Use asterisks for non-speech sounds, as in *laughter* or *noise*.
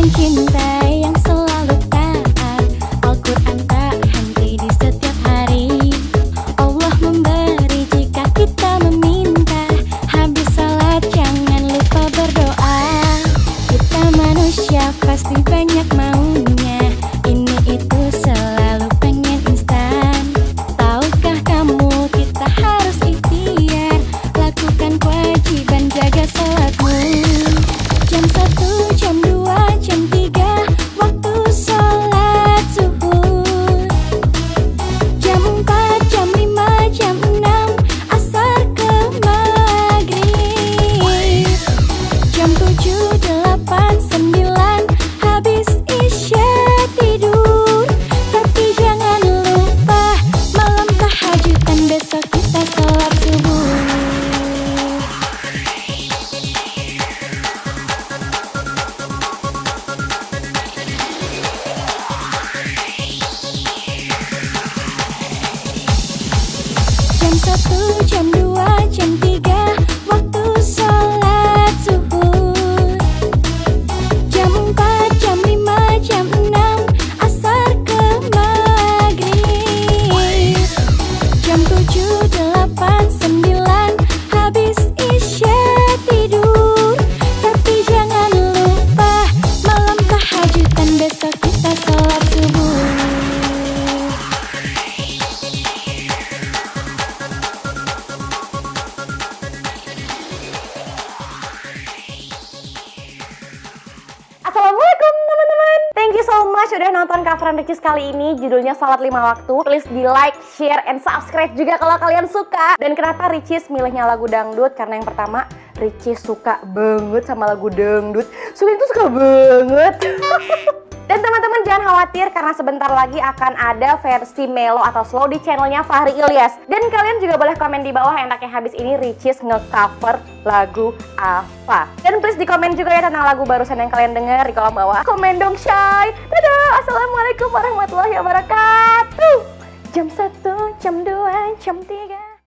mencintai yang selalu taat. Al-Quran tak henti di setiap hari. Allah memberi jika kita meminta. Habis salat jangan lupa berdoa. Kita manusia pasti banyak manusia 1, jam 2, jam 3 Waktu sholat you so much udah nonton coveran Ricis kali ini Judulnya Salat 5 Waktu. Please di like, share, and subscribe juga kalau kalian suka. Dan kenapa Ricis milihnya lagu dangdut? Karena yang pertama Ricis suka banget sama lagu dangdut. Suka itu suka banget *laughs* Dan teman-teman jangan khawatir karena sebentar lagi akan ada versi melo atau slow di channelnya Fahri Ilyas. Dan kalian juga boleh komen di bawah enaknya habis ini Ricis nge-cover lagu apa. Dan please di komen juga ya tentang lagu barusan yang kalian dengar di kolom bawah. Komen dong Shay. Dadah, Assalamualaikum warahmatullahi wabarakatuh. Jam 1, jam 2, jam 3.